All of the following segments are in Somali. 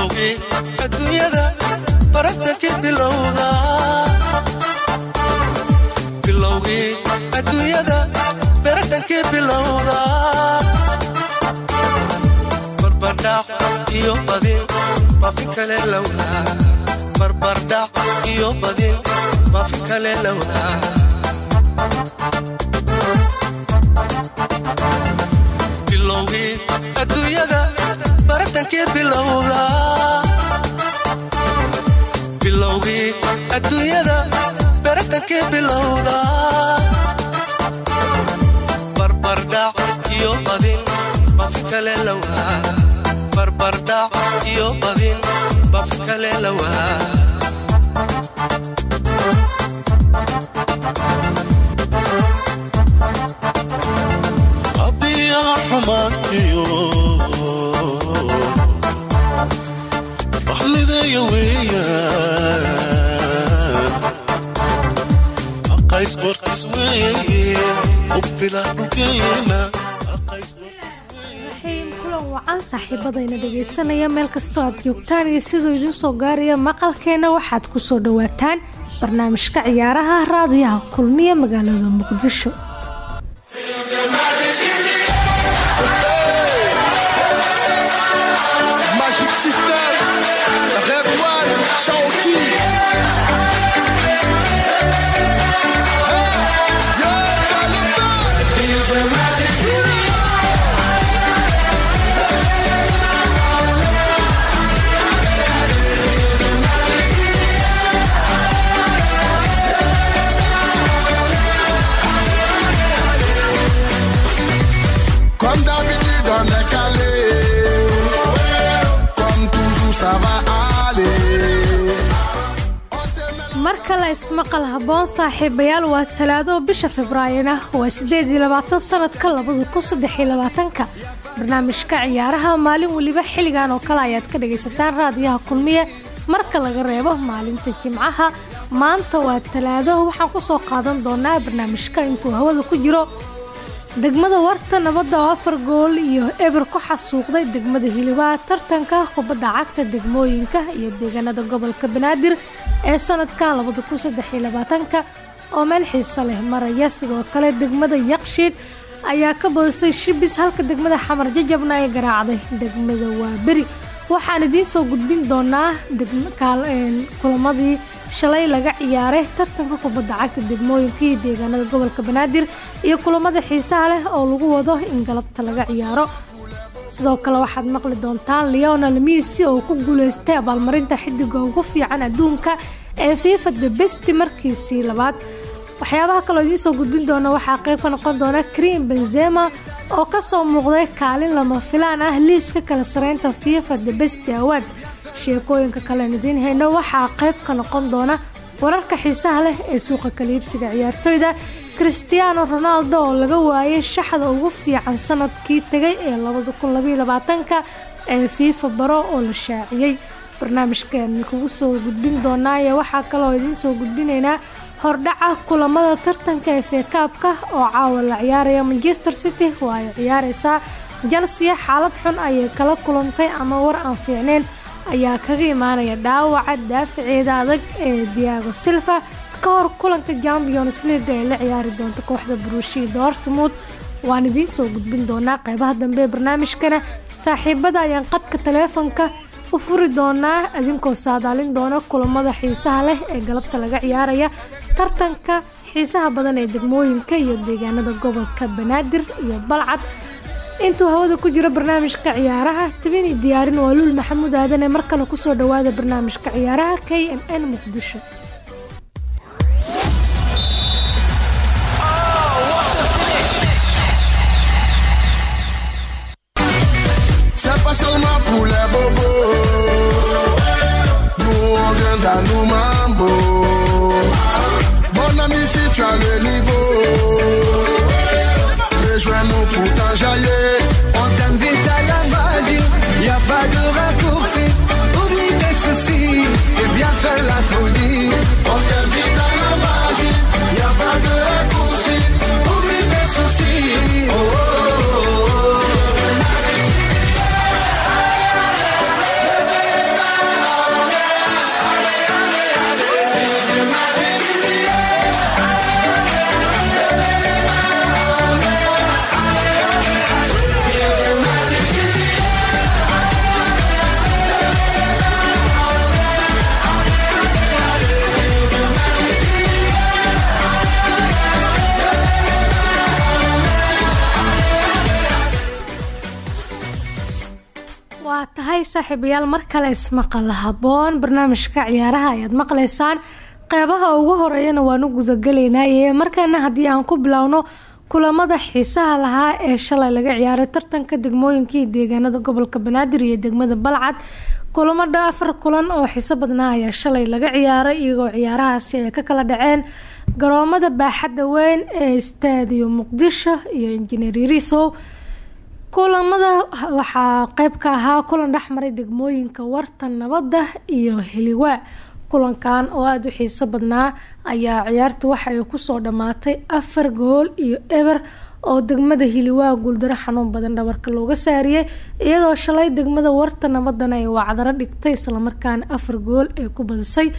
bilowgii adduunyada baratankii bilowda. Bilowgii adduunyada baratankii bilowda. Barbardhac iyo badin bafi kale lowdaa barbardhac iyo badin bafi kale lowdaa bilowgii adduunyada baratankii bilowda barbardhac iyo badin bafi kale lowdaa barbardhac iyo badin bafi kale raxiim kulan wacan saaxiibadayna dhegaysanaya meel kastoo aad joogtaan iyo siduu idiin soo gaaraya maqalkeenna waxaad ku soo dhowaataan barnaamijka ciyaaraha raadiyaha kulmiya magaalada muqdisho kale ismaqal haboon saaxiibayaal waa talaado bisha februaarina waa sideed iyo labaatan sanadka labada kun saddex labaatanka. Barnaamijka ciyaaraha maalin weliba xilligan oo kale ayaad ka dhagaysataan raadiyaha kulmiye. Marka laga reebo maalinta jimcaha maanta waa talaado. Waxaan ku soo qaadan doonaa barnaamijka intuu hawada ku jiro degmada warta nabadda oo afar gool iyo eber ku xasuuqday degmada hilibaa tartanka kubadda cagta degmooyinka iyo deegaanada gobolka banaadir ee sanadkan labada kun saddex iyo labaatanka. Oo meel xiisa leh maraya sidoo kale degmada yaqshiid ayaa ka badisay shibis halka degmada xamar jajabna ay garaacday degmada waaberi. Waxaan idiin soo gudbin doonaa kulamadii shalay laga ciyaaray tartanka kubadda cagta degmooyinka deegaanada gobolka banaadir iyo kulamada xiisaha leh oo lagu wado in galabta laga ciyaaro. Sidoo kale waxaad maqli doontaan leonel messi oo ku guuleystay abaalmarinta xidiga ugu fiican adduunka ee fifa the best markiisii labaad. Waxyaabaha kaloo idiin soo gudbin doona waxaa qayb ka noqon doona karim benzema oo ka soo muuqday kaalin lama filaan ah liiska kala sareynta fifa the best award sheekooyinka kalean idiin hayno waxaa qayb ka noqon doona wararka xiisaha leh ee suuqa kaliibsiga ciyaartoyda. Cristiano ronaldo oo laga waayay shaxda ugu fiican sannadkii tegay ee labadakunlabayolabaatanka ee fifa baro oo la shaaciyey barnaamijkan kugu soo gudbin doonaa iyo waxaa kaloo idiin soo gudbinaynaa hordhaca kulamada tartanka ee feekaabka oo caawa la ciyaaraya manchester city waa ay ciyaareysaa chelsea xaalad xun ayay kala kulantay ama war aan fiicneyn ayaa kaga imaanaya dhaawaca daafaceeda adag ee diago silva ka hor kulanka champions league ee la ciyaari doonta kooxda burushia dortmund. Waan idiin soo gudbin doonaa qeybaha dambe ee barnaamijkana. Saaxiibada ayaan qadka taleefonka u furi doonaa. Idinkoo saadaalin doona kulamada xiisaha leh ee galabta laga ciyaaraya. Tartanka xiisaha badan ee degmooyinka iyo deegaanada gobolka banaadir iyo balcad intuu hawada ku jiro barnaamijka ciyaaraha tabini diyaarin waa luul maxamuud aadan ee mar kale ku soo dhawaada barnaamijka ciyaaraha k m n muqdisho saaxiibayaal mar kale ismaqal haboon. Barnaamijka ciyaaraha ayaad maqlaysaan. Qeybaha ugu horeeyana waan u gudagalaynaaye markaana haddii aan ku bilowno kulamada xiisaha lahaa ee shalay laga ciyaaray tartanka degmooyinkii deegaanada gobolka banaadir iyo degmada balcad. Kulamada afar kulan oo xiiso badnaa ayaa shalay laga ciyaaray iyagoo ciyaarahaasi ay ka kala dhaceen garoomada baaxadda weyn ee istaadiyo muqdisho iyo injineer yarisow kulamada waxaa qeyb ka ahaa kulan dhexmaray degmooyinka warta nabadda iyo heliwaa kulankan oo aada u xiiso badnaa ayaa ciyaarta waxa ay ku soo dhammaatay afar gool iyo eber oo degmada hiliwaa guuldaro xanuun badan dhabarka looga saariyey iyadoo shalay degmada warta nabadana ay wacdaro dhigtay islamarkaana afar gool ay ku badisay.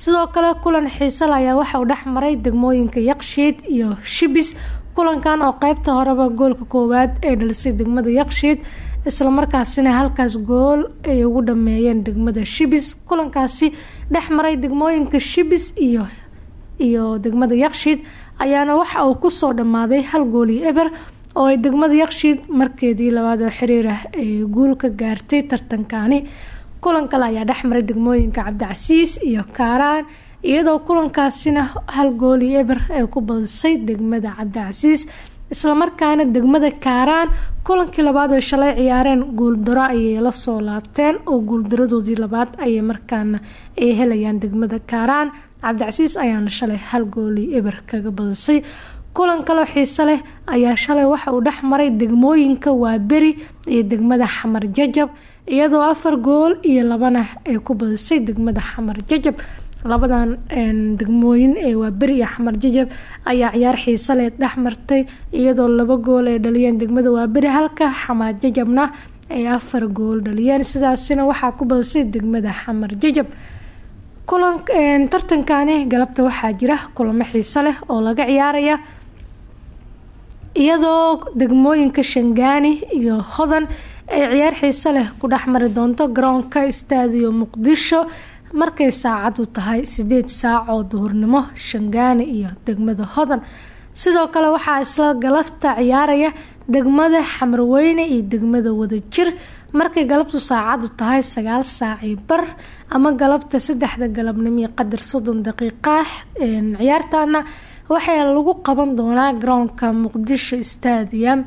Sidoo kale kulan xiisal ayaa waxa uu dhex maray degmooyinka yaqshiid iyo shibis kulankan oo qeybta horeba goolka koowaad ay dhalisay degmada yaqshiid islamarkaasina halkaas gool ay ugu dhameeyeen degmada shibis. Kulankaasi dhex maray degmooyinka shibis iyo iyo degmada yaqshiid ayaana waxa uu ku soo dhammaaday hal gool iyo eber oo ay degmada yaqshiid markeedii labaad oo xiriir ah ay guul gaartay tartankani kulan kale ayaa dhexmaray degmooyinka cabdicasiis iyo kaaraan iyadoo kulankaasina hal gool iyo eber ay ku badisay degmada cabdicasiis islamarkaana degmada kaaraan kulankii labaad oo shalay ciyaareen guuldaro ayay la soo laabteen oo guuldaradoodii labaad ayay markaana ay helayaan degmada kaaraan. Cabdicasiis ayaana shalay hal gool iyo eber kaga badisay kulan kaloo xiise leh ayaa shalay waxa uu dhex degmooyinka waaberi iyo degmada xamar jajab iyadoo afar gool iyo labana ay ku badisay degmada xamar jajab labadan degmooyin ee waaberi iyo xamar jajab ayaa ciyaar xiisaleed dhex martay iyadoo laba gool ay dhaliyeen. Degmada waaberi halka xamar jajabna ay afar gool dhaliyeen. Sidaasina waxaa ku badisay degmada xamar jajab tartankani galabta waxaa jira kulamo xiiso leh oo laga ciyaaraya iyadoo degmooyinka shangaani iyo hodan ay ciyaar xiiso leh ku dhex mari doonto garoonka istaadiyo muqdisho markay saacadu tahay sideed saac oo duhurnimo shangaani iyo degmada hodan. Sidoo kale waxaa isla galabta ciyaaraya degmada xamarweyne iyo degmada wadajir. Markay galabtu saacadu tahay sagaal saacii bar ama galabta saddexda galabnimo iyo qadar soddon daqiiqa ciyaartana waxaa lagu qaban doonaa garoonka muqdisho stadium.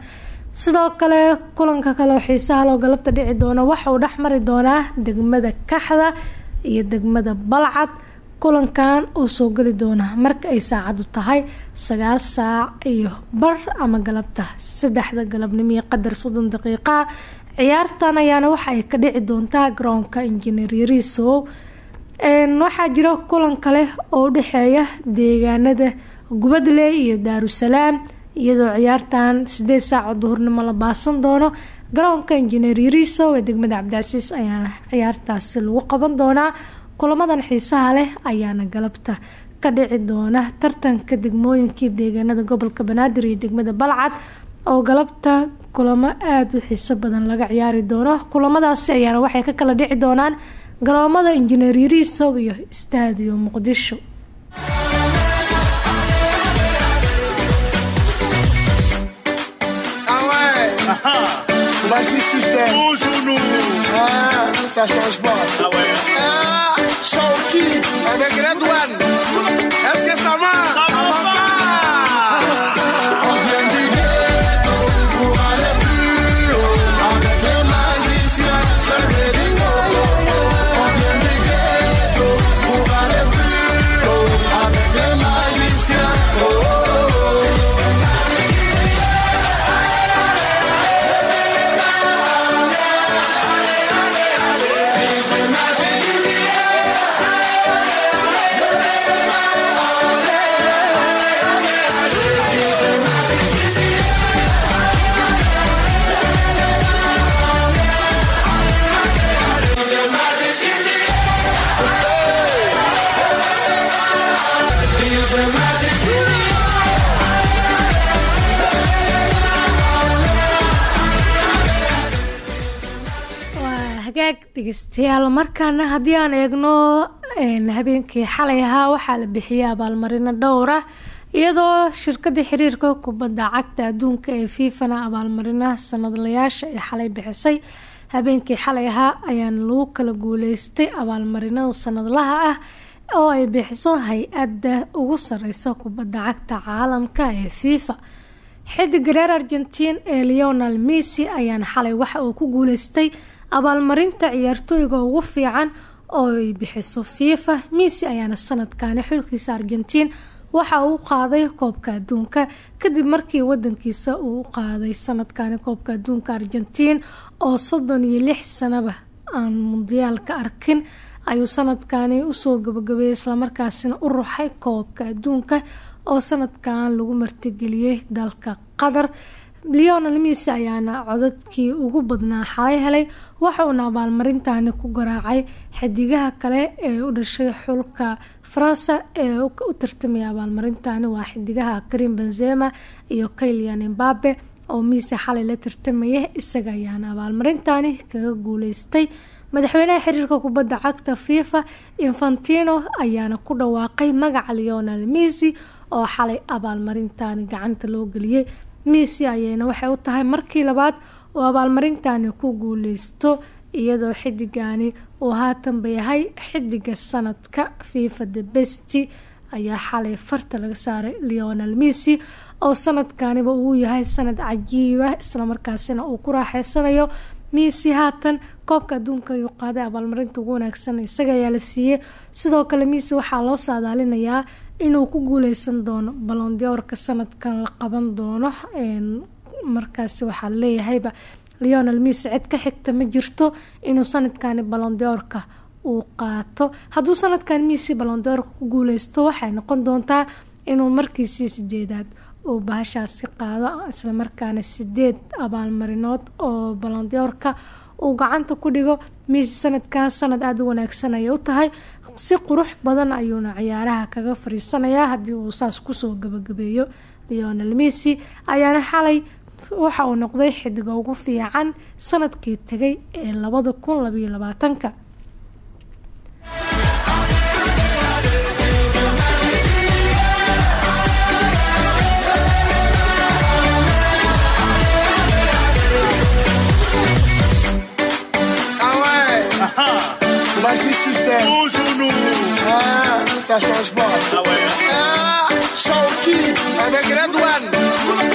Sidoo kale kulanka kale xiisaha loo galabta dhici doona waxa uu dhex mari doonaa degmada kaxda iyo degmada balcad kulankan uu soo geli doona marka ay saacadu tahay sagaal saac iyo bar ama galabta saddexda galabnimo iyo qadar soddon daqiiqa. Ciyaartan ayaana waxa ay ka dhici doontaa garoonka injineer yariisow waxaa jira kulan kale oo udhexeeya deegaanada gubadle iyo daarusalaam iyadoo ciyaartan sideed saac oo duhurnimo la baasan doono garoonka injineer yariisow ee degmada cabdicasiis ayaana ciyaartaasi lagu qaban doonaa. Kulamadan xiisaha leh ayaana galabta ka dhici doona tartanka degmooyinkii deegaanada gobolka banaadir iyo degmada balcad oo galabta kulamo aada u xiiso badan laga ciyaari doono. Kulamadaasi ayaana waxay ka kala dhici doonaan garoomada injineer yariisow iyo istaadiyo muqdisho Magic System. Nous. Ah, ça change pas. Ah ouais. Ah, Shawky avec Red One. Dhegeystayaal markaana haddii aan eegno habeenkii xalay ahaa waxaa la bixiyay abaalmarino dhowr ah iyadoo shirkada xiriirka kubadda cagta adduunka ee fiifana abaalmarinaha sanadlayaasha ay xalay bixisay. Habeenkii xalay ahaa ayaana lagu kala guuleystay abaalmarinada sanadlaha ah oo ay bixiso hay'adda ugu sareysa kubadda cagta caalamka ee fifa. Xidiga reer argentiin ee leonel missy ayaana xalay waxa uu ku guuleystay abaalmarinta ciyaartooyga ugu fiican oo ay bixiso fifa. Missy ayaana sanadkani xulkiisa argentiin waxa uu qaaday koobka adduunka. Kadib markii wadankiisa uu qaaday sanadkani koobka adduunka argentiin oo soddon iyo lix sanaba aan mundiyaalka arkin ayuu sanadkani u soo gabagabeeyay islamarkaasina u ruxay koobka adduunka oo sanadkan lagu martigeliyey dalka qatar leonel missy ayaana codadkii ugu badnaa xalay helay waxauna abaalmarintani ku garaacay xidigaha kale ee u dhashay xulka faransa ee u tartamaya abaalmarintani waa xidigaha karim benzema iyo kaylian embabe oo missy xalay la tartamaya isaga ayaana abaalmarintani kaga guuleystay. Madaxweynaha xiriirka kubadda cagta fifa infantino ayaana ku dhawaaqay magaca leonel missy oo xalay abaalmarintani gacanta loo geliyey missy ayayna waxay u tahay markii labaad oo abaalmarintani ku guuleysto iyadoo xidigani uu haatanba yahay xidiga sanadka fifa the besti ayaa xalay farta laga saaray leonel missy oo sanadkaniba uu yahay sanad cajiiba islamarkaasina uu ku raaxeysanayo missy haatan koobka adduunka ayuu qaaday abaalmarinta ugu wanaagsan isaga ayaa la siiyey. Sidoo kale missy waxaa loo saadaalinayaa inuu ku guuleysan doono balondiorka sanadkan la qaban doono. Markaasi waxaa laleeyahayba leonel missy cid ka xigta ma jirto inuu sanadkani balondiorka uu qaato. Hadduu sanadkan missy balondiorka ku guuleysto waxay noqon doontaa inuu markiisii sideedaad uu bahashaasi qaado islamarkaana sideed abaalmarinood oo balondiorka uu gacanta ku dhigo missy sanadkan sanad aada u wanaagsan ayay u tahay. Si qurux badan ayuuna ciyaaraha kaga fariisanayaa haddii uu saas ku soo gabagabeeyo. Leonel missy ayaana xalay waxa uu noqday xidiga ugu fiican sannadkii tegay ee labada kun labayo labaatanka Magic System Toujours nous. Ah, ça change pas Ah ouais. Ah, Shawky avec Red One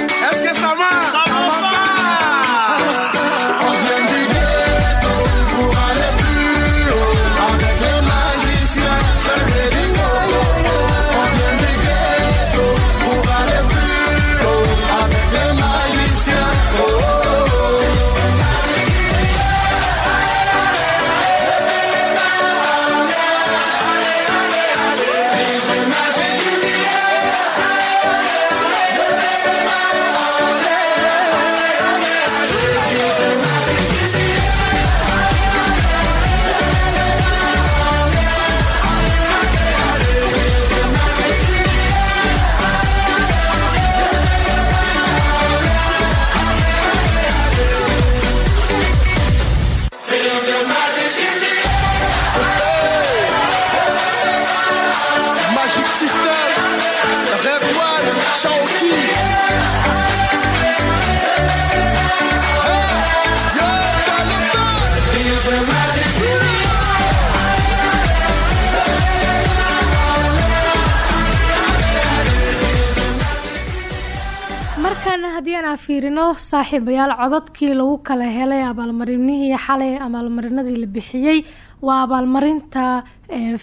saaxiibayaal codadkii lagu kala helay abaalmarinihii xalay abaalmarinadii la bixiyey waa abaalmarinta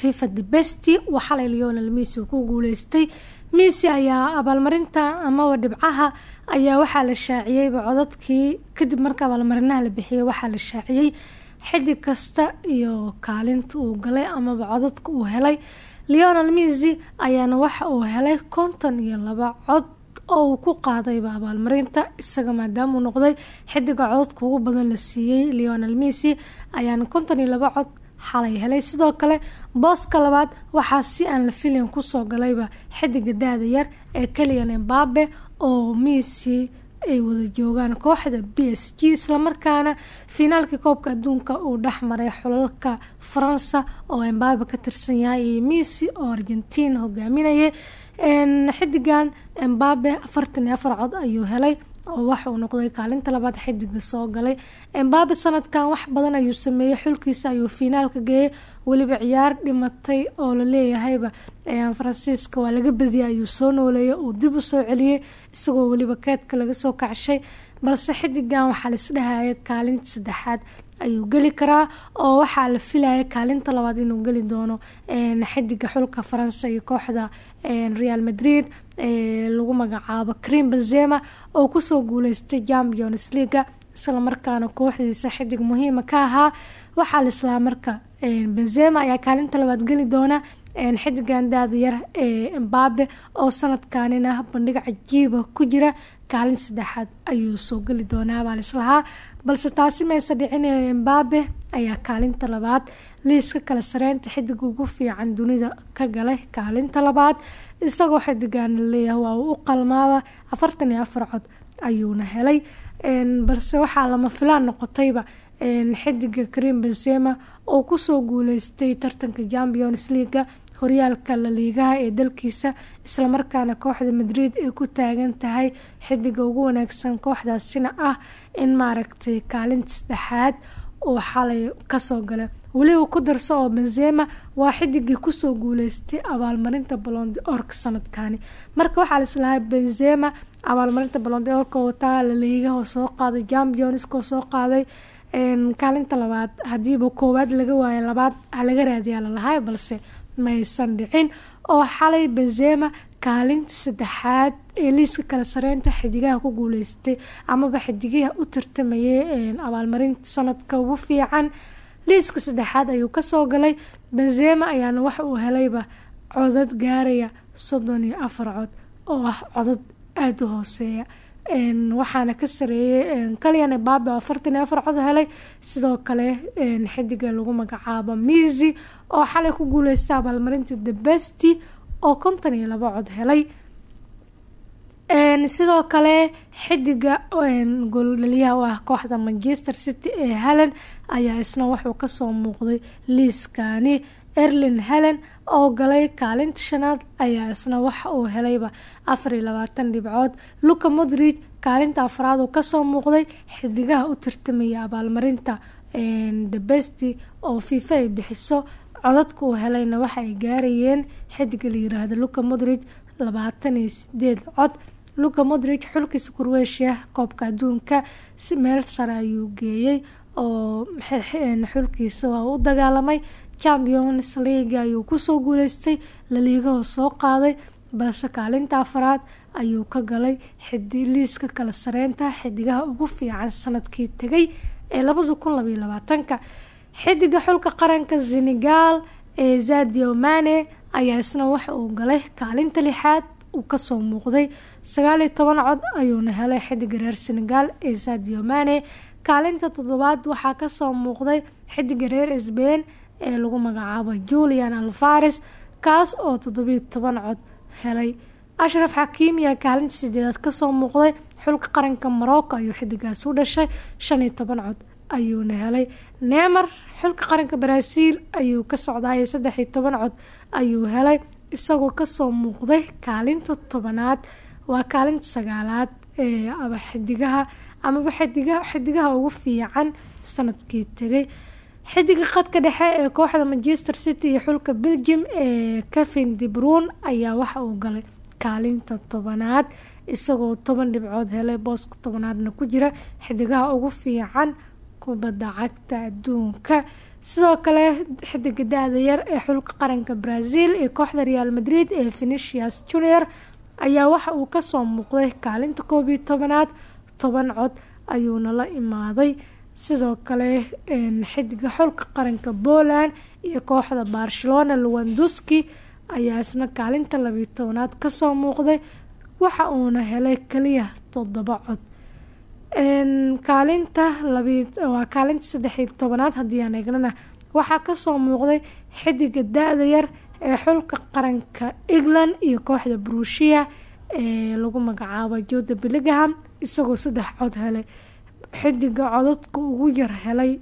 fifa the besti waa xalay leonel uu ku guuleystay. Missy ayaa abaalmarinta amaba dhibcaha ayaa waxaa la shaaciyeyba codadkii kadib marka abaalmarinaha la bixiyey waxaa la shaaciyey xidig kasta iyo kaalinta uu galay amaba codadka uu helay. Leonel missy ayaana waxa uu helay konton iyo laba cod oo uu ku qaadayba abaalmarinta isaga maadaama uu noqday xidiga codadka ugu badan la siiyey leonel missy ayaana konton iyo laba cod xalay helay. Sidoo kale booska labaad waxaa si aan la filin ku soo galayba xidiga daada yar ee keliyan embabe oo missy ay wada joogaan kooxda b s g islamarkaana finaalkii koobka adduunka uu dhex maray xulalka faransa oo embabe ka tirsan yahay. Iyo missy oo argentina hogaaminayay xidigan embabe afartan iyo afar cod ayuu helay oo waxa uu noqday kaalinta labaad xidiga soo galay. Embabe sanadkan wax badan ayuu sameeyey xulkiisa ayuu fiinaalka geeyay weliba ciyaar dhimatay oo la leeyahayba faransiiska waa laga badiyay ayuu soo nooleeyay uu dib u soo celiyey isagoo weliba keedka laga soo kacshay balse xidigan waxaa laisdhahaya kaalinta saddexaad ayuu geli karaa oo waxaa la filaya kaalinta labaad inuu geli doono xidiga xulka faransa iyo kooxda real madrid lagu magacaabo cream benzema oo ku soo guuleystay champions leaga islamarkaana kooxdiisa xidig muhiima ka ahaa. Waxaa la islaa marka benzema ayaa kaalinta labaad geli doona xidigan daada yar ee embabe oo sanadkanina bandhig cajiiba ku jira. Kaalin saddexaad ayuu soo geli doonaa baa lislahaa balse taasi mayse dhicin embabe ayaa kaalinta labaad. Liiska kala sareynta xidiga ugu fiican dunida ka galay kaalinta labaad. Isagoo xidigan leeyahay waa uu u qalmaaba afartan iyo afar cod ayuuna helay. Balse waxaa lama filaan noqotayba xidiga karim benzema oo ku soo guuleystay tartanka champions leaga horyaalka laliigaha ee dalkiisa islamarkaana kooxda madrid ay ku taagan tahay xidiga ugu wanaagsan kooxdaasina ah in maaragtay kaalinta saddexaad uu xalay ka soo gala weliba ku darso oo benzema waa xidigii ku soo guuleystay abaalmarinta balondi orka sanadkani marka waxaa laislahaa benzema abaalmarinta balondi orka wataa laliigaha oo soo qaaday championska oo soo qaaday kaalinta labaad. Hadiiba koowaad laga waayo labaad halaga raadiyaa lalahay balse maysan dhicin oo xalay benzema kaalinta saddexaad ee liiska kala sareynta xidigaha ku guuleystay amaba xidigaha u tartamayay abaalmarinta sanadka ugu fiican. Liiska saddexaad ayuu ka soo galay. Benzema ayaana waxa uu helayba codad gaaraya soddon iyo afar cod oo ah codad aada u hooseeya waxaana ka sareeyay kalyan embabe oo afartan iyo afar cod helay. Sidoo kale xidiga lagu magacaabo misi oo xalay ku guuleystay abaalmarinta the besty oo konton iyo laba cod helay. Sidoo kale xidiga gooldhaliyaha u ah kooxda manchester city ee helen ayaa isna wuxuu ka soo muuqday liiskani erlin helen oo galay kaalinta shanaad ayaa isna waxa uu helayba. Afar iyo labaatan dhibcood luka modrid kaalinta afraad uu ka soo muuqday xidigaha u tartamaya abaalmarinta the besty oo fifa ay bixiso. Codadka uu helayna waxa ay gaarayeen. Xidiga la yiraahdo luka modrid labaatan iyo sideed cod. Luka modrid xulkiisa kurweeshiya koobka adduunka meel sare ayuu geeyey oo xulkiisa waa u dagaalamay champions league ayuu ku soo guuleystay laliigahoo soo qaaday balse kaalinta afaraad ayuu ka galay liiska kala sareynta xidigaha ugu fiican sannadkii tegay ee labada kun labaiyo labaatanka. Xidiga xulka qaranka senegal ee zadio mane ayaa isna waxa uu galay kaalinta lixaad uu ka soo muuqday. Sagaal iyo toban cod ayuuna helay xidiga reer senegal ee sadio mane kaalinta toddobaad waxaa ka soo muuqday xidiga reer sbain ee lagu magacaabo julian alvares kaas oo toddobiyo toban cod helay. Ashraf xakiim ayaa kaalinta sideedaad ka soo muuqday. Xulka qaranka morocco ayuu xidigaas u dhashay. Shan iyo toban cod ayuuna helay. Neymar xulka qaranka brazil ayuu ka socdaayay saddex toban cod ayuu helay. Isagoo ka soo muuqday kaalinta tobanaad. Waa kaalinta sagaalaad ee aba xidigaha amaba xidiga xidigaha ugu fiican sannadkii tegay xidiga khadka dhexe ee kooxda manchester city iyo xulka belgium ee kevin debrun ayaa waxa uu galay kaalinta tobanaad isagoo toban dhibcood helay booska tobanaadna ku jira xidigaha ugu fiican kubadda cagta adduunka. Sidoo kale xidiga da-da yar ee xulka qaranka brazil ee kooxda real madrid ee venicius junior ayaa waxa uu ka soo muuqday kaalinta koob iyo tobanaad toban cod ayuuna la imaaday sidoo kale xidiga xulka qaranka poland iyo kooxda barcelona lwanduski ayaa isna kaalinta labiyo tobanaad ka soo muuqday waxa uuna helay kaliya toddoba cod. Kaalinta waa kaalinta saddexiyo tobanaad haddii aan eegnana waxaa ka soo muuqday xidiga da-da yar ee xulka qaranka england iyo kooxda brushia ee lagu magacaabo jorda billingham isagoo saddex cod helay xidiga codadka ugu yar helay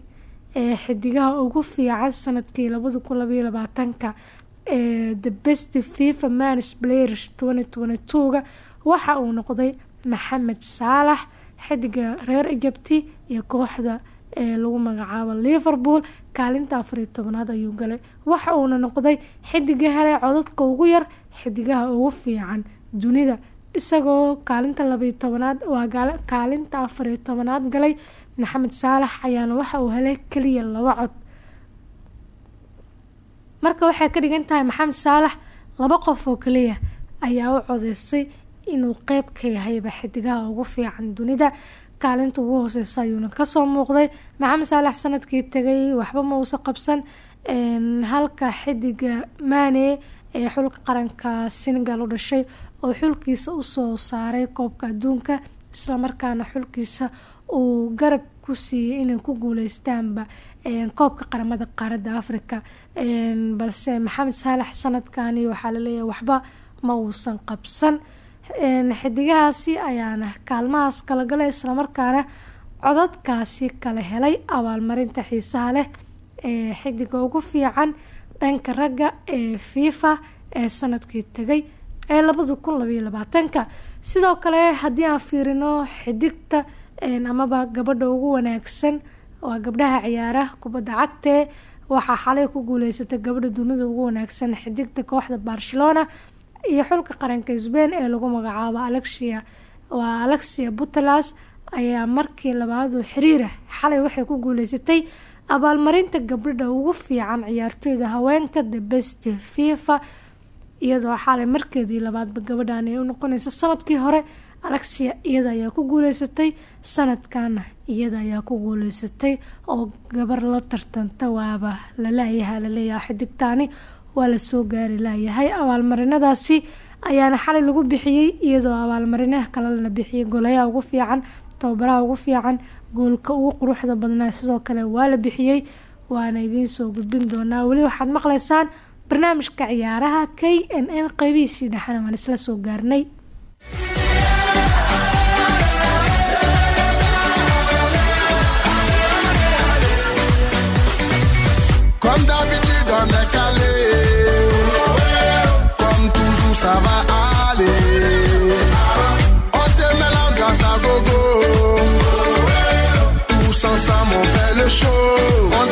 ee xidigaha ugu fiican sannadkii labada kun labaiyo labaatanka ee the best fifa manis players twenty twenty two-ga waxa uu noqday maxamed saalax xidiga reer egypti iyo kooxda ee lagu magacaabo liverpool kaalinta afariyo tobanaad ayuu galay. Waxa uuna noqday xidiga helay codadka ugu yar xidigaha ugu fiican dunida isagoo kaalinta labayo tobanaad waa kaalinta afariyo tobanaad galay. Maxamed saalax ayaana waxa uu helay keliya laba cod. Marka waxay ka dhigan tahay maxamed saalax laba qof oo kaliya ayaa u codeysay inuu qeyb ka yahayba xidigaha ugu fiican dunida. Kaalinta ugu hooseysa ayuuna ka soo muuqday. Maxamed saalax sannadkii tagay waxba ma uusa qabsan halka xidiga mane ee xulka qaranka senegal u dhashay oo xulkiisa u soo saaray koobka adduunka islamarkaana xulkiisa uu garab ku siiyey inay ku guuleystaanba koobka qaramada qaaradda africa balse maxamed saalax sanadkani waxaa la leeyahay waxba ma uusan qabsan. Xidigahaasi ayaana kaalmahaas kala galay islamarkaana codadkaasi kala helay abaalmarinta xiisaha leh ee xidiga ugu fiican dhanka ragga ee fifa ee sannadkii tagay ee labada kun labaiyo labaatanka. Sidoo kale haddii aan fiirino xidigta amaba gabadha ugu wanaagsan waa gabdhaha ciyaara kubadda cagtee waxaa xalay ku guuleysatay gabadha dunida ugu wanaagsan xidigta kooxda barcelona iyo xulka qaranka sbain ee lagu magacaabo alexia. Waa alexia putelas ayaa markii labaadoo xiriira xalay waxay ku guuleysatay abaalmarinta gabdhada ugu fiican ciyaartooyda haweenka the best fifa iyadoo xalay markeedii labaadba gabadhan ay u noqoneysa sannadkii hore alexia iyada ayaa ku guuleysatay sanadkana iyada ayaa ku guuleysatay oo gabar la tartanta waaba lalayaha laleeyaha xidigtaani waa la soo gaari laayahay abaalmarinadaasi ayaana xalay lagu bixiyey iyadoo abaalmarinaha kale lana bixiyey golayaha ugu fiican tababaraha ugu fiican goolka ugu quruxda badnaa. Sidoo kale waa la bixiyey waana idiin soo gudbin doonaa. Weli waxaad maqlaysaan barnaamijka ciyaaraha k n n waan isla soo gaarnay. Ensemble, on fait le show.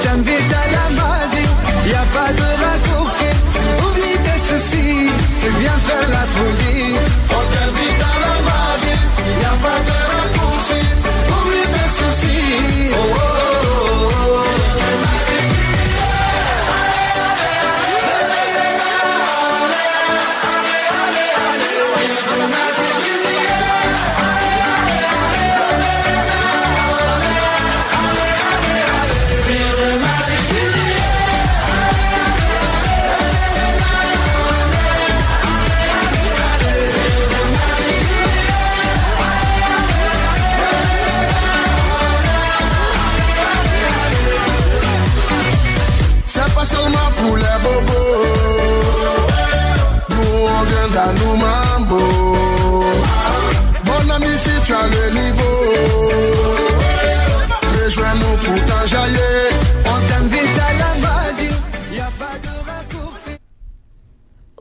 Nous dans nos mambo. Mon ami, si tu as le niveau, rejoins-nous pour t'enjailler. On t'invite à la magie,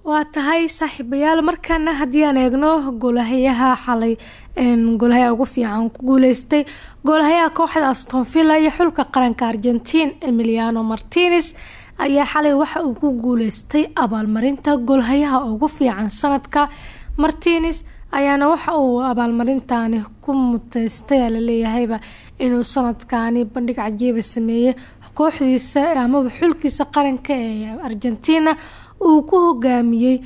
waa tahay saaxiibayaal. Markaana haddii aan eegno goolahayaha xalay een, goolahayaha ugu fiican ku guuleystay goolahayaha kooxda aston villa iyo xulka qaranka argentiin emiliano martinez ayaa xalay waxa uu ku guuleystay abaalmarinta goolhayaha ugu fiican sanadka. Martinez ayaana waxa uu abaalmarintani ku muteystay laleeyahayba inuu sanadkani bandhig cajiiba sameeyey kooxdiisa amaba xulkiisa qaranka ee argentina uu ku hogaamiyey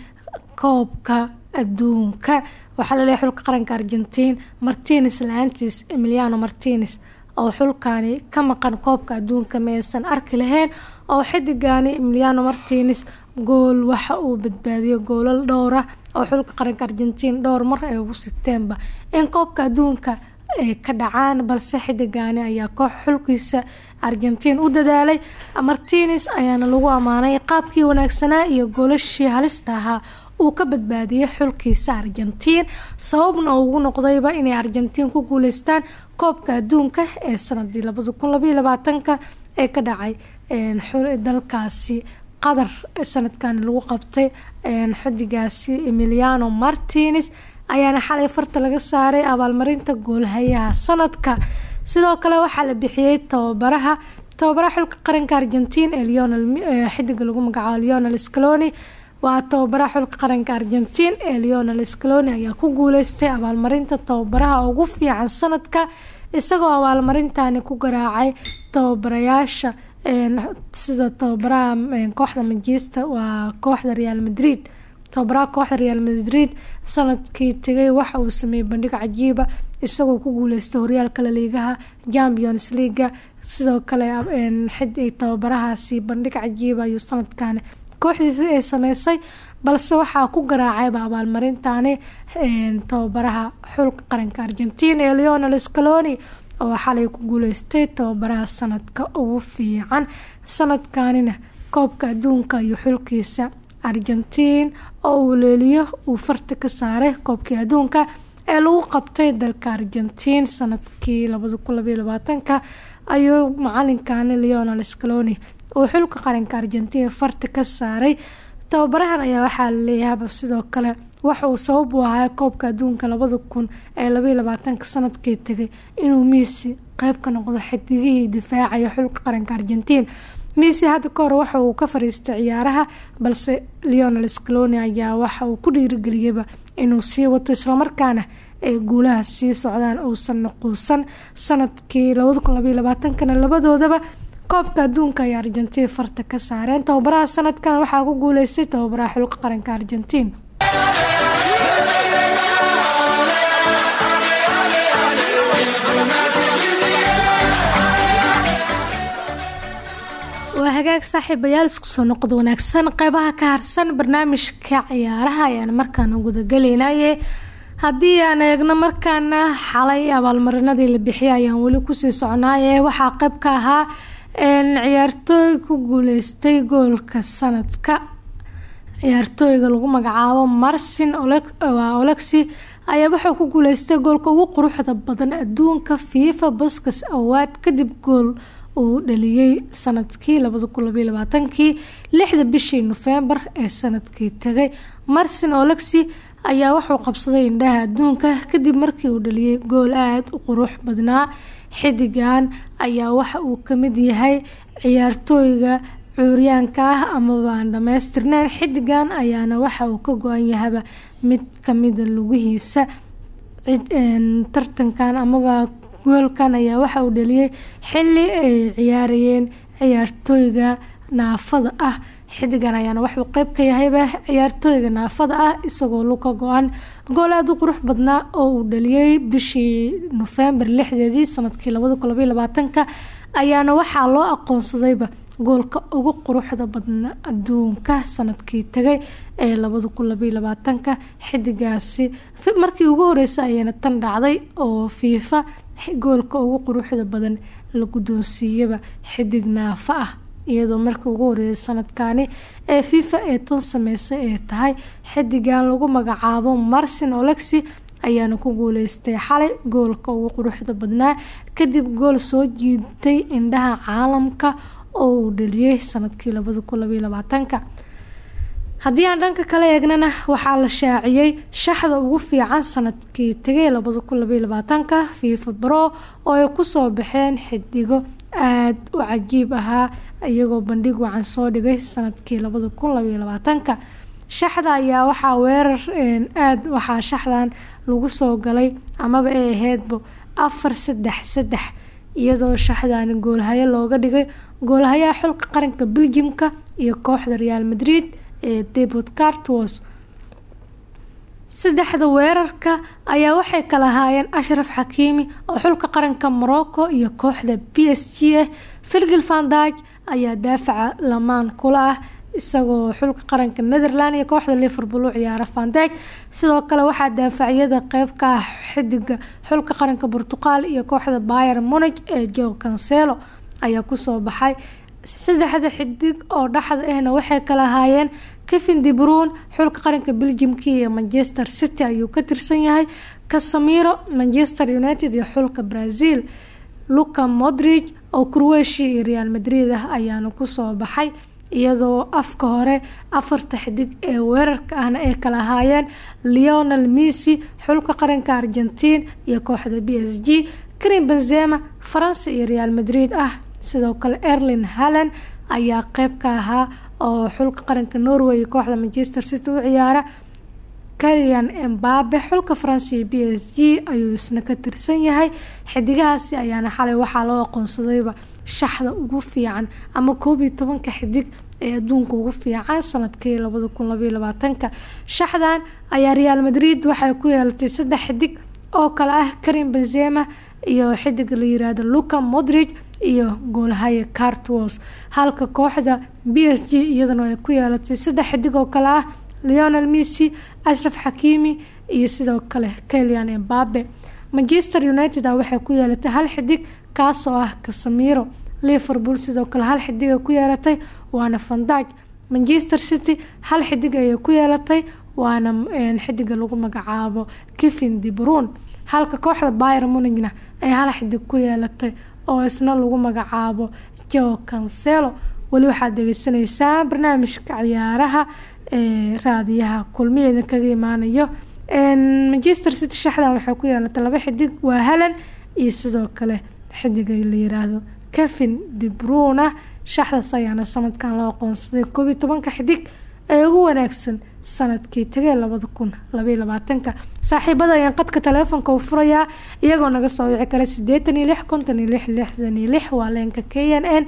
koobka adduunka. Waxaa la leeyahay xulka qaranka argentiin. Martinez la'aantiis emiliano martinez oo xulkani ka maqan koobka adduunka ma aysan arki lahayn oo xidigani emiliano martinez gool waxa uu badbaadiyey goolal dhowra oo xulka qaranka argentiin dhowr mar ay ugu sigteenba in koobka adduunka ay ka dhacaan balse xidigani ayaa koox xulkiisa argentiin u dadaalay martinez ayaana lagu ammaanay qaabkii wanaagsanaa iyo goolashii halista ahaa uu ka badbaadiyey xulkiisa argentiin. Sababna ugu noqdayba inay argentiin ku guuleystaan koobka adduunka ee sanadii labada kun labaiyo labaatanka ee ka dhacay dalkaasi qatar sanadkan lagu qabtay xidigaasi emiliano martinez ayaana xalay farta laga saaray abaalmarinta goolhayaha sanadka. Sidoo kale waxaa la bixiyey tababaraha tababaraha xulka qaranka argentiin ee xidiga lagu magacaabo leonel scaloni waa tababaraha xulka qaranka argentiin ee leonel scaloni ayaa ku guuleystay abaalmarinta tababaraha ugu fiican sanadka isagoo abaalmarintani ku garaacay tababarayaasha sida tababaraha kooxda manchester waa kooxda real madrid. Tababaraha kooxda real madrid sannadkii tegay waxa uu sameeyey bandhig cajiiba isagoo ku guuleystay horyaalka laliigaha champions leaga sidoo kale tababarahaasi bandhig cajiiba ayuu sanadkan kooxdiisi ay sameysay balse waxaa ku garaacayba abaalmarintani tababaraha xulka qaranka argentiin ee leonel scaloni oo xalay ku guuleystay tababaraha sanadka ugu fiican sanadkanina koobka adduunka iyo xulkiisa. Argentiin oo uu leeliyo uu farta ka saaray koobkii adduunka ee lagu qabtay dalka argentiin sannadkii ayuu macalinkani leonel scaloni uu xulka qaranka argentiin farta ka saaray. Tababarahan ayaa waxaa laleeyahaba sidoo kale waxa sabab u ahaa koobka adduunka labada kun ee labaiyo labaatanka sannadkii tegay inuu miisi qeyb ka noqdo xidigihii difaacaya xulka qaranka argentiin miisi hadda ka hor waxa uu ka fariistay ciyaaraha balse leonel scaloni ayaa waxa uu ku dhiirigeliyeyba inuu sii wato islamarkaana ay guulaha sii socdaan uusan nuquusan sannadkii labada kun labadoodaba koobka adduunka ay argentiin farta ka saareen. Tababaraha sanadkan waxaa ku guuleystay tababaraha xulka qaranka argentiin. Hagaag saaxiibayaal isku soo noqod wanaagsan. Qeybaha ka harsan barnaamijka ciyaaraha ayaan markaana gudagaleynaaye haddii aan eegno markaana xalay abaalmarinadii la bixiyay ayaan weli ku sii socnaaye waxaa qeyb ka ahaa ciyaartooy ku guuleystay goolka sanadka. Ciyaartooyga lagu magacaabo marcin olexi ayaa wuxuu ku guuleystay goolka ugu quruxda badan adduunka fifa boscas award kadib gool uu dhaliyey sannadkii labada kun labaiyo labaatankii lixda bishii nofembar ee sannadkii tagay. Marcin olexi ayaa wuxuu qabsaday indhaha adduunka kadib markii uu dhaliyey gool aada u qurux badnaa xidigan ayaa waxa uu ka mid yahay ciyaartooyga cuuryaanka ah amaba aan dhamaystirneyn xidigan ayaana waxa uu ka go-an yahaba mid kamida lugihiisa. Tartankan amaba goolkan ayaa waxa uu dhaliyey xili ay ciyaarayeen ciyaartooyga naafada ah xidigan ayaana waxuu qeyb ka yahayba ciyaartooyga naafada ah isagoo luka go-an. Gool aada u qurux badnaa oo uu dhaliyey bishii nofembar lixdeedii sannadkii labada kun labaiyo labaatanka ayaana waxaa loo aqoonsadayba goolka ugu quruxda badna adduunka sannadkii tagay ee labada kun labaiyo labaatanka xidigaasi. Markii ugu horeysay ayaana tan dhacday oo fiifa goolka ugu quruxda badan la guddoonsiiyaba xidig naafa ah iyadoo markii ugu horeeyay sanadkani ee fifa ee tan sameysay ee tahay xidigan lagu magacaabo marcin olexi ayaana ku guuleystay xalay goolka ugu quruxda badnaa kadib gool soo jiitay indhaha caalamka oo uu dhaliyey sannadkii labada kun labaatanka. Haddii aan dhanka kale eegnana waxaa la shaaciyey shaxda ugu fiican sannadkii labaiyo labaatanka fifa bro oo ay ku soo baxeen xidigo aada u cajiib ahaa iyagoo bandhig wacan soo dhigay sannadkii labada kun shaxda ayaa waxaa weerar aada waxaa shaxdan lagu soo galay amaba ay aheydba afar saddex saddex iyadoo shaxdani goolhayo looga dhigay goolhayaha xulka qaranka beljimka iyo kooxda real madrid ee debot cartos saddexda weerarka ayaa waxay kala ahaayeen ashraf xakiimi oo xulka qaranka morocco iyo kooxda b s g ah filgil vandag ayaa daafaca lamaan kula ah isagoo xulka qaranka netherland iyo kooxda liverpool u ciyaara vandag sidoo kale waxaa daafacyada qeyb ka ah xidiga xulka qaranka portugal iyo kooxda bayer munich ee jo cancelo ayaa ku soo baxay. Saddexda xidig oo dhaxda ahna waxay kala ahaayeen kevin debrun xulka qaranka beljimka iyo manchester city ayuu ka tirsan yahay. Casamiro manchester united iyo xulka brazil luka modrig oo croatia iyo real madrid ah ayaana ku soo baxay iyadoo afka hore afarta xidig ee weerarka ahna ay kala ahaayeen. Leonel missy xulka qaranka argentiin iyo kooxda b s g. Karim benzema faransa iyo real madrid ah. Sidoo kale erlin halland ayaa qeyb ka ahaa oo xulka qaranka norway iyo kooxda manchester city u ciyaara kalian embabe xulka faransa iyo b s g ayuu isna ka tirsan yahay. Xidigahaasi ayaana xalay waxaa loo aqoonsadayba shaxda ugu fiican ama koob iyo xidig ee adduunka ugu fiican sannadkii labada kun shaxdan ayaa real madrid waxay ku yeelatay saddex xidig oo kale ah karim benzema iyo xidiga la yiraahdo luca modrig iyo goolhaye cartwos halka kooxda b s g iyadana ay ku yeelatay saddex xidig oo kale ah leonel missy ashraf xakiimi iyo sidoo kale kelian embabe manchester united a waxay ku yeelatay hal xidig kaasoo ah kasamiro liverpool sidoo kale hal xidig ku yeelatay waana fandag manchester city hal xidig ayay ku yeelatay waana xidiga lagu magacaabo kevin debrun halka kooxda byr munigna ay hal xidig ku yeelatay oo isna lagu magacaabo jo cancelo. Weli waxaad dhegeysanaysaa barnaamijka ciyaaraha raadiyaha kulmiyeeda kaga imaanayo. Manchester city shaxdan waxay ku yeelatay laba xidig waa halan iyo sidoo kale xidiga la yiraahdo kevin debruna shaxdaas ayaana sanadkan loo aqoonsaday koob iyo tobanka xidig ee ugu wanaagsan sannadkii tagay labada kun labaiyo labaatanka. Saaxiibada ayaan qadka taleefonka u furayaa iyagoo naga soo wici kara sideetan iyo lix konton iyo lix lixdan iyo lix waa leenka k n n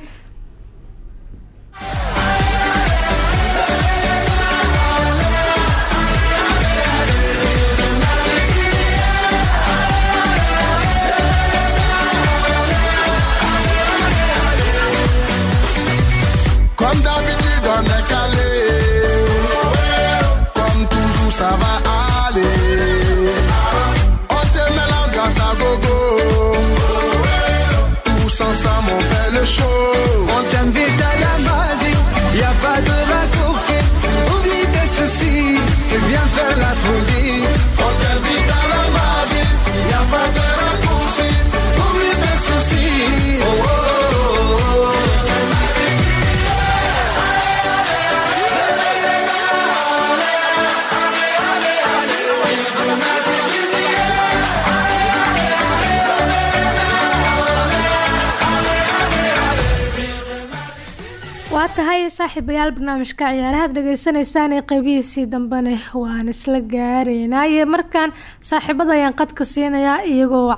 tahay saaxiibayaal barnaamijka ciyaaraha dhegeysanaysaan ee qeybihiisii dambene waan isla gaareynaye markaan saaxiibada ayaan qadka siinayaa iyagoo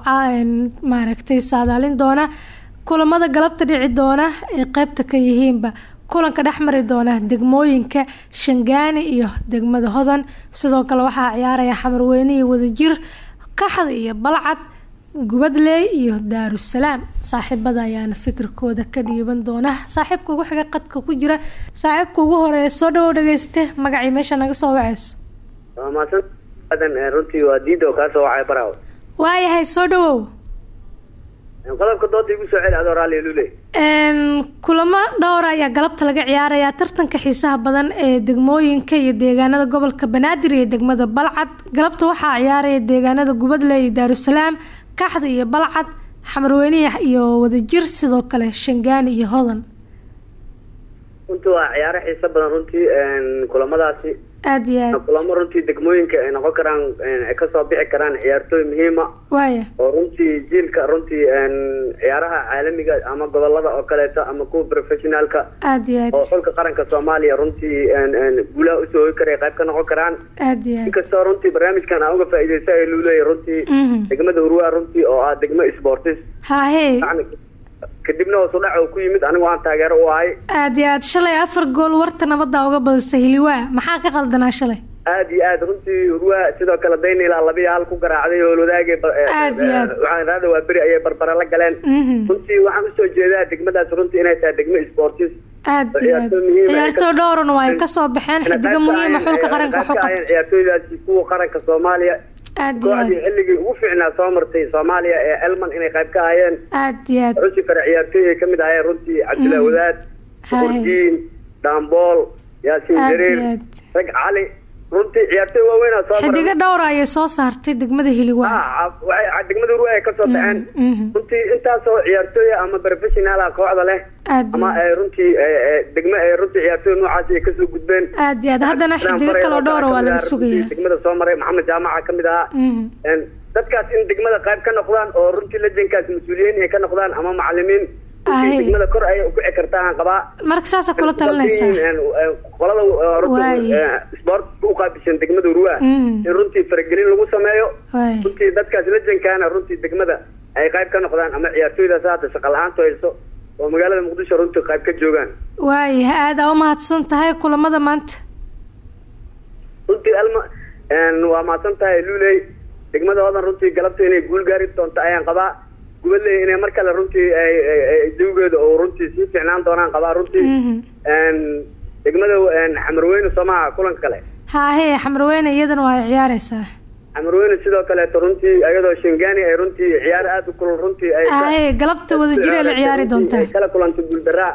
maaragtay saadaalin doona kulamada galabta dhici doona ee qeybta ka yihiinba kulanka dhex mari doona degmooyinka shangaani iyo degmada hodan. Sidoo kale waxaa ciyaaraya xamarweyne iyo wadajir kaxda iyo balcad gubadley iyo daarusalaam saaxiibada ayaana fikirkooda ka dhiiban doona. Saaxiibka ugu xiga qadka ku jira. Saaxiibka ugu horreeya soo dhawow dhageyste magacii meesha naga soo mahadsan aadan runtii waa diida oo kaa soo wacay baraaw waayahay soo dhawow. Qodobka dooda igu soo celi adoo raalli lule kulamo dhowra ayaa galabta laga ciyaarayaa tartanka xiisaha badan ee degmooyinka iyo deegaanada gobolka banaadir iyo degmada balcad. Galabta waxaa ciyaaraya deegaanada gubadle iyo daarusalaam kaxda iyo balcad xamarweyniya iyo wadajir sidoo kale shangaani iyo hodan. Runtii waa ciyaaro xiiso badan runtii kulamadaasi aada iyo aad. Kulamo runtii degmooyinka ay noqon karaan ay ka soo bixi karaan ciyaartooy muhiima waaya oo runtii jiilka runtii ciyaaraha caalamiga ama gobollada oo kaleeto ama kuwa professionaalka aada iyo oo aad xulka qaranka soomaaliya runtii guulaha u soo hoy karay qayb ka noqon karaan. Aada iyo aad. Inkastoo runtii barnaamijkan aan uga faa'iideysta ay luuleeya runtii. Mhm. degmada urwaa runtii oo ah degmo sportis. Yacni kadibna hoosu dhac ku yimid anigu aan taageero u ahay aada iyo aad shalay afar gool warta nabadda uga badisay hiliwaa maxaa ka qaldanaa shalay? Aad iyo aad runtii urwaa sidoo kale daynila laba iyo hal ku garaacday oo wadaagay Aad iyo aad. waxaan raada waa beri ayay barbara la galeen. Mhm. runtii waxaan u soo jeedaa degmadaas runtii inay tahay degmo sportis. Aad ciyaartooy dhowrana waa ay ka soo baxeen. Xidigo muhiima xulka qaranka waxu qabta ciyaartooydaasi kuwa qaranka soomaaliya kooxdii xilligii ugu fiicnaa soo martay soomaaliya ee elman inay qayb ka hayeen aada iyo aad. Xusi kare ciyaartooy ay ka mid ahayeen runtii cabdillah wadaad Haye. burdiin dhaambool yaasiin Aad aad. rag cali runtii maray. Xidigo dhowra ayay soo saartay degmada hiliwaan Ah, degmada urwa ay ka soo baxeen mhm. runtii intaasoo ciyaartooy ah ama professional ah kooxda leh ama ay runtii eh, eh, degme ay runtii ciyaartooy noocaas ay ka soo gudbeen. Aad iyo aad. Haddana xidigo faray kaloo oo dhowra waa laga ah, sugayaa. degmada soo maray maxamed jaamaca ka mid ahaa. Mhm. Een, dadkaas in degmada qayb ka noqdaan oo runtii lejankaas mas'uuliyiin ay ka noqdaan ama macalimiin. Degmada kor ay ku kartaa aan qabaa marka saasa kula qolada eh, runtii, Waaye. eh, sport u qaabishan degmada Mhm. in runtii faragelin lagu sameeyo. Runtii dadkaas lejankaana runtii degmada ay qayb ka noqdaan ama ciyaartooydaas hadda shaqa la'aantu hayso oo magaalada muqdisho runtii qayb ka joogaan. Waayahay aad aa u mahadsan tahay kulamada maanta. Runtii alma waa mahadsan tahay luley degmada hodan runtii galabta inay guul gaari doonto ayaan qabaa gubadley inay mar kale runtii jawigeeda oo runtii sii fiicnaan doonaan qabaa runtii. Mhm. degmada xamarweyne soomaha kulanka kale. Haahee xamrweyne iyadana waa ay ciyaareysaa xamarweyne sidoo kaleeto runtii iyadoo shingani ay runtii ciyaar aada u kulul runtii haahee galabta wada jira la ciyaari doontaa. Kala kulantay guuldaraa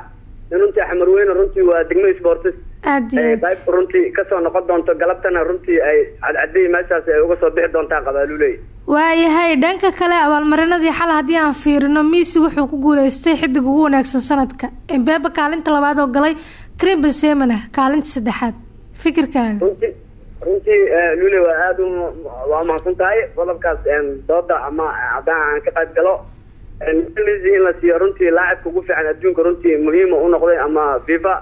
in runtii xamarweyne runtii waa degmo sportis qayb runtii ka soo noqon doonto galabtana runtii ay cadcadey meeshaas ay uga soo bixi doontaan qabaaluley waayahay dhanka kale abaalmarinadii xal haddii aan fiirino miisi wuxuu ku guuleystay xidig ugu wanaagsan sanadka. Embeeba kaalinta labaad oo galay krim bensemana kaalinta saddexaad. Fikirkaaga. Runtii runtii lule waa aada u waa mahadsan tahay qodobkaas dooda ama haddaan aan ka qayb galo. In la siiyo runtii laacibka ugu fiican adduunka runtii muhiima u noqday ama fifa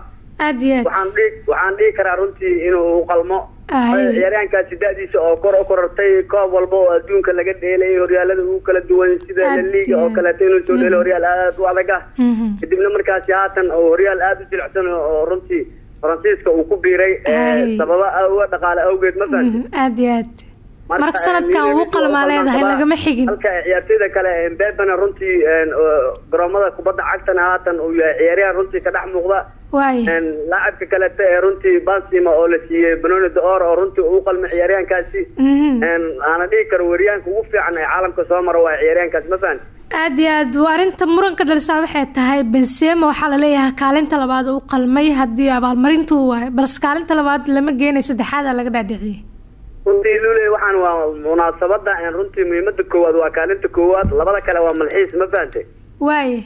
aad iyo aad waxaan dhihi waxaan dhihi karaa runtii inuu u qalmo. Ciyaaryahankaasi da-diisa oo kor u korortay koob walba oo adduunka laga dheelay horyaalada ugu kala duwan sida Aad la liga oo kaleeto inuu soo dheelo horyaal aad u adag ah. Mhm. kadibna markaasi haatan oo horyaal aada u jilicsan oo runtii faransiiska uu ku biiray sababa uga dhaqaale awgeed ma fahanti? Mhm, aad iyo aad marka sanadkan uu qalmaa leedahay lagama xigin. halka ciyaartooyda kale mbebana runtii garoomada kubadda cagtana haatan uu yahay ciyaaryahan runtii ka dhex muuqda laacibka kalete ee runtii bansima oo la siiyey benoni d'or oo runtii uu qalmay ciyaaryahankaasi. Mhm. Een, aana dhihi karo weriyaanka ugu fiican ee caalamka soo mara waa ciyaaryahankaas ma fahanti aad iyo aad waa arrinta muranka dhalisaa waxay tahay benzema waxaa la leeyahay kaalinta labaad u qalmay haddii abaalmarintu waayo balse kaalinta labaad lama geenay saddexaada laga dhaadhiciyay. Runtii lule waxaan waa munaasabada runtii muhiimada koowaad waa kaalinta koowaad labada kale waa malxiis ma fahante waaye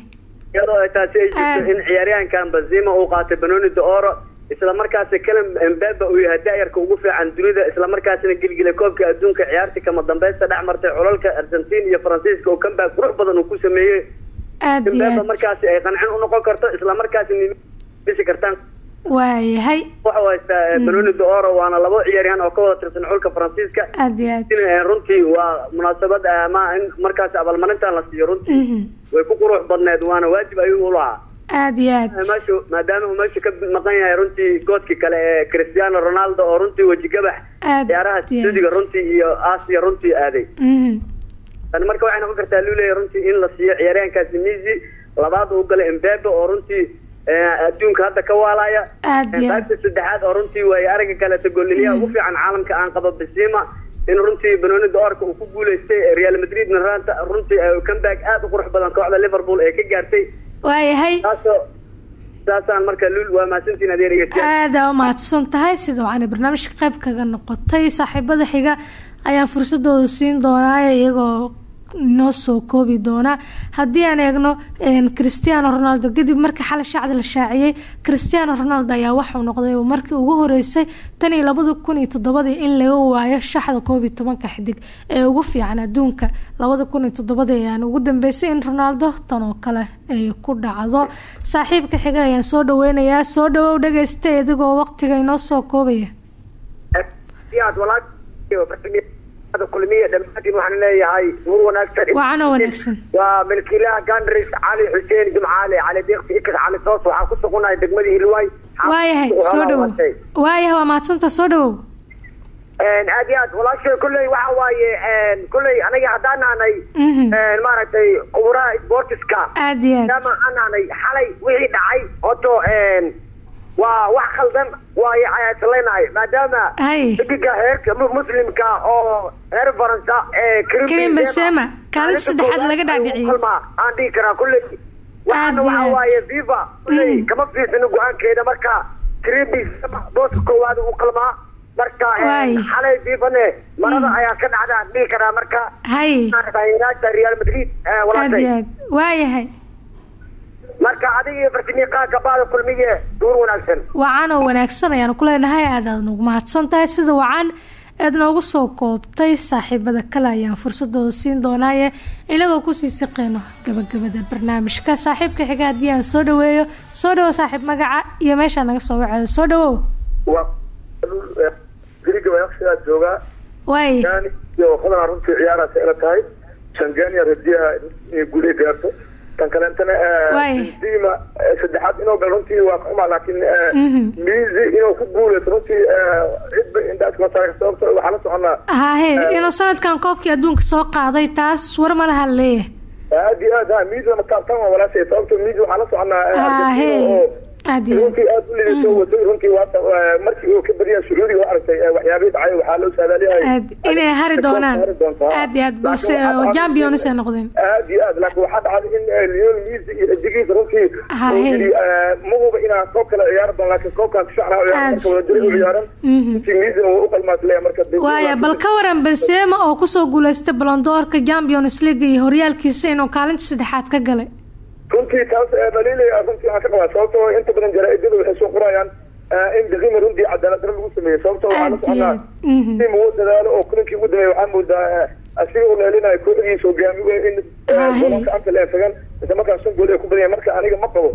iyadoo ay taasi ay Ah. jirto in ciyaaryahankan benzema uu qaatay benoni d'oro isla markaasi kalim mbeba uu yahay daayarka ugu fiican dunida isla markaasina gilgilay koobka adduunka ciyaartii kama dambeysta dhex martay colalka argentina iyo faransiiska oo comeback qurux badan uu ku sameeyey. Mbeba markaasi ay qancin u noqon karto isla markaasi dhisi kartaan waayahay. Waxuu haystaa benoni d'oro waana labo ciyaaryahan oo ka wada tirsan xulka faransiiska. Aad iyo aad. In, eh, runtii waa munaasabad ama in markaasi abaalmarintan la siiyo runtii. Mhm. way ku qurux badneed waana waajib ayuu u lahaa. Aad iyo aad. Meeshu maadaama uu meesha ka maqan yahay runtii goodkii kale ee cristiano ronaldo oo runtii wejigabax ciyaaraha suudiga runtii iyo aasiya runtii aaday. Mhm. tani marka waxay noqon kartaa luleya runtii in la siiyo ciyaaryahankaasi misi labaad uu galay mbebe oo runtii eh, adduunka hadda ka waalaya Aad aad. qaybta saddexaad oo runtii waaye araga kaleeto gooliliyaha ugu fiican caalamka aan qabo bisima in runtii benoni d'orka uu ku guuleystay real madridna ranta runtii ay comeback aada u qurux badan kooxda liverpool ee ka gaartay. Waayahay saasaan marka lul waa mahadsantiin adeereyga aada u mahadsan tahay sida waxaana barnaamijka qayb kaga noqotay. Saaxiibada xiga ayaan fursadooda siin doonaa iyagoo noo soo koobi doona. Haddii aan eegno een, cristiano ronaldo kadib markii xalay shacdi la shaaciyey cristiano ronaldo ayaa waxau noqday markii ugu horeysay tan iyo labada kun iyo toddobadii in laga waayo shaxda koob iyo tobanka xidig ee ugu fiican adduunka. Labada kun iyo toddobadii ugu dambeysay in ronaldo tan oo kale ay ku dhacdo. Saaxiibka xiga ayaan soo dhaweynayaa soo dhawow dhageysta adigoo waqtiga inoo soo koobaya kulmiya dhammaantiin waxaan leeyahay nur wanaagsan. Wacan oo wanaagsan. waa milkiilaha gandris cali xuseen jumcaale cali deeqsi ikas cali soos waxaan ku sugunahay degmadii hilwaay waayahay soo dhawow waayahay waa mahadsanta soo dhawow aad iyo aad walaashay kulley waxa waaye kulley aniga haddaan nahnay Mhm. maaragtay quburaha sportiska aad iyo aad. Aan nahnay xalay wixii dhacay oto waa wax khaldan waayo ayaan leenahay maadaama xidiga heerka mu- muslimka oo reer faransa ee Karim Benzema, kaalinta saddexaad laga qalmaa, aan dhihi karaa kulley waxaana Aad iyo waxa aad. waaye fifa kulley Mm. kama fiirsano go'aankeeda marka Karim Benzema booska koowaad uu qalmaa marka Waay. xalay biifane marada ayaa ka dhacda aan dhihi karaa marka. Hay. Taageerayaasha real madrid eh, waayahay marka adiga iyo fartimiiqaanka baada kulmiye duur wanaagsan. Wacan oo wanaagsan ayaanu ku leenahay aad aad nagu mahadsan tahay sida wacan eed noogu soo koobtay saaxiibada kale ayaan fursadooda siin doonaaye. Inagoo ku sii siqeyno gabagabada barnaamijka. Saaxiibka xiga haddii aan soo dhaweeyo soo dhawo saaxiib magaca iyo meeshaa naga soo waceedo soo dhawow. Joogaa hodan runtii ciyaaraasa ila tahay shangania radiyaha inay guulay gaarto tan kaleentana Waay. dima saddexaad inuu gal runtii waa kuma laakiin Mhm. miisi inuu ku guulayso runtii cidba indhaas kama saara sababto waxaa la soconaa hahe inuu sanadkan koobkii adduunka soo qaaday taas war ma laha leeyahay aad iyo aad ha lama taabtan waa walaashay sababto miisi waxaa la soconaa hahe aad iyo aad runtii aad u lidato watay runtii waata markii uu ka badiyaa sacuudiga waa aragtay waxyaabihii dhacay waxaa loo saadaaliyahay aad inay hari doonaan. Aad iyo aad balse champions ay noqdeen? aad iyo aad laakiin waxaa dhacday in eh, Lionel Messi iyo xidigiisa runtii eh, ma huba inaan koob kale ciyaari doono laakiin ciyaaran Aad. marka wadajir u ciyaaran. Mhm. runtii Messi wuu u qalmaasleeya marka waaya bal ka waran benzema oo ku soo guuleystay balondoorka champions league iyo horyaalkiisa inuu kaalinta saddexaad ka galay. Runtii taas eh, dhaliilaya runtii waxaan ka qabaa sababtoo inta badan jaraa'idadu waxay soo qorayaan in Benzema runtii cadaalad lagu sameeyey sababtoo waxaa la soconaa aad. Mhm. tim uu dadaalo oo kulankii ugu dambeeyay waxaa moodaa asiga uu leelinayo kooxdiisa hogaamiye in Ah, goolka anta leen tagan isla markaas shan gool ay ku badiyeen marka aniga ma qabo.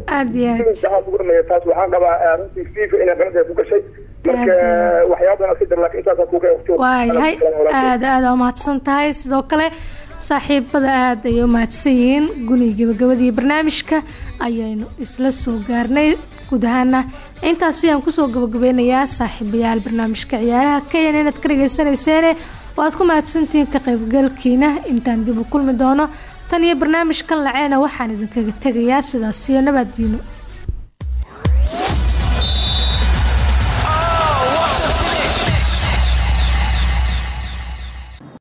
Ugu dhameeya taas waxaan qabaa runtii fifa inay qarantahay ku gashay. Waayahay aad. aad aa umahadsan tahay. Sidoo kale saaxiibada aad ayay umahadsan yihiin. Guniga gabagabadii barnaamijka ayaynu isla soo gaarnay guud ahaana intaas ayaan ku soo gabagabeynayaa saaxiibayaal barnaamijka ciyaaraha kayan inaad ka dhageysanayseene. Waad ku mahadsantihiin ka qaybgalkiina. Intaan dib u kulmi doono. Tan iyo barnaamijkan laceena waxaan idinkaga tegayaa sidaas iyo nabaddiino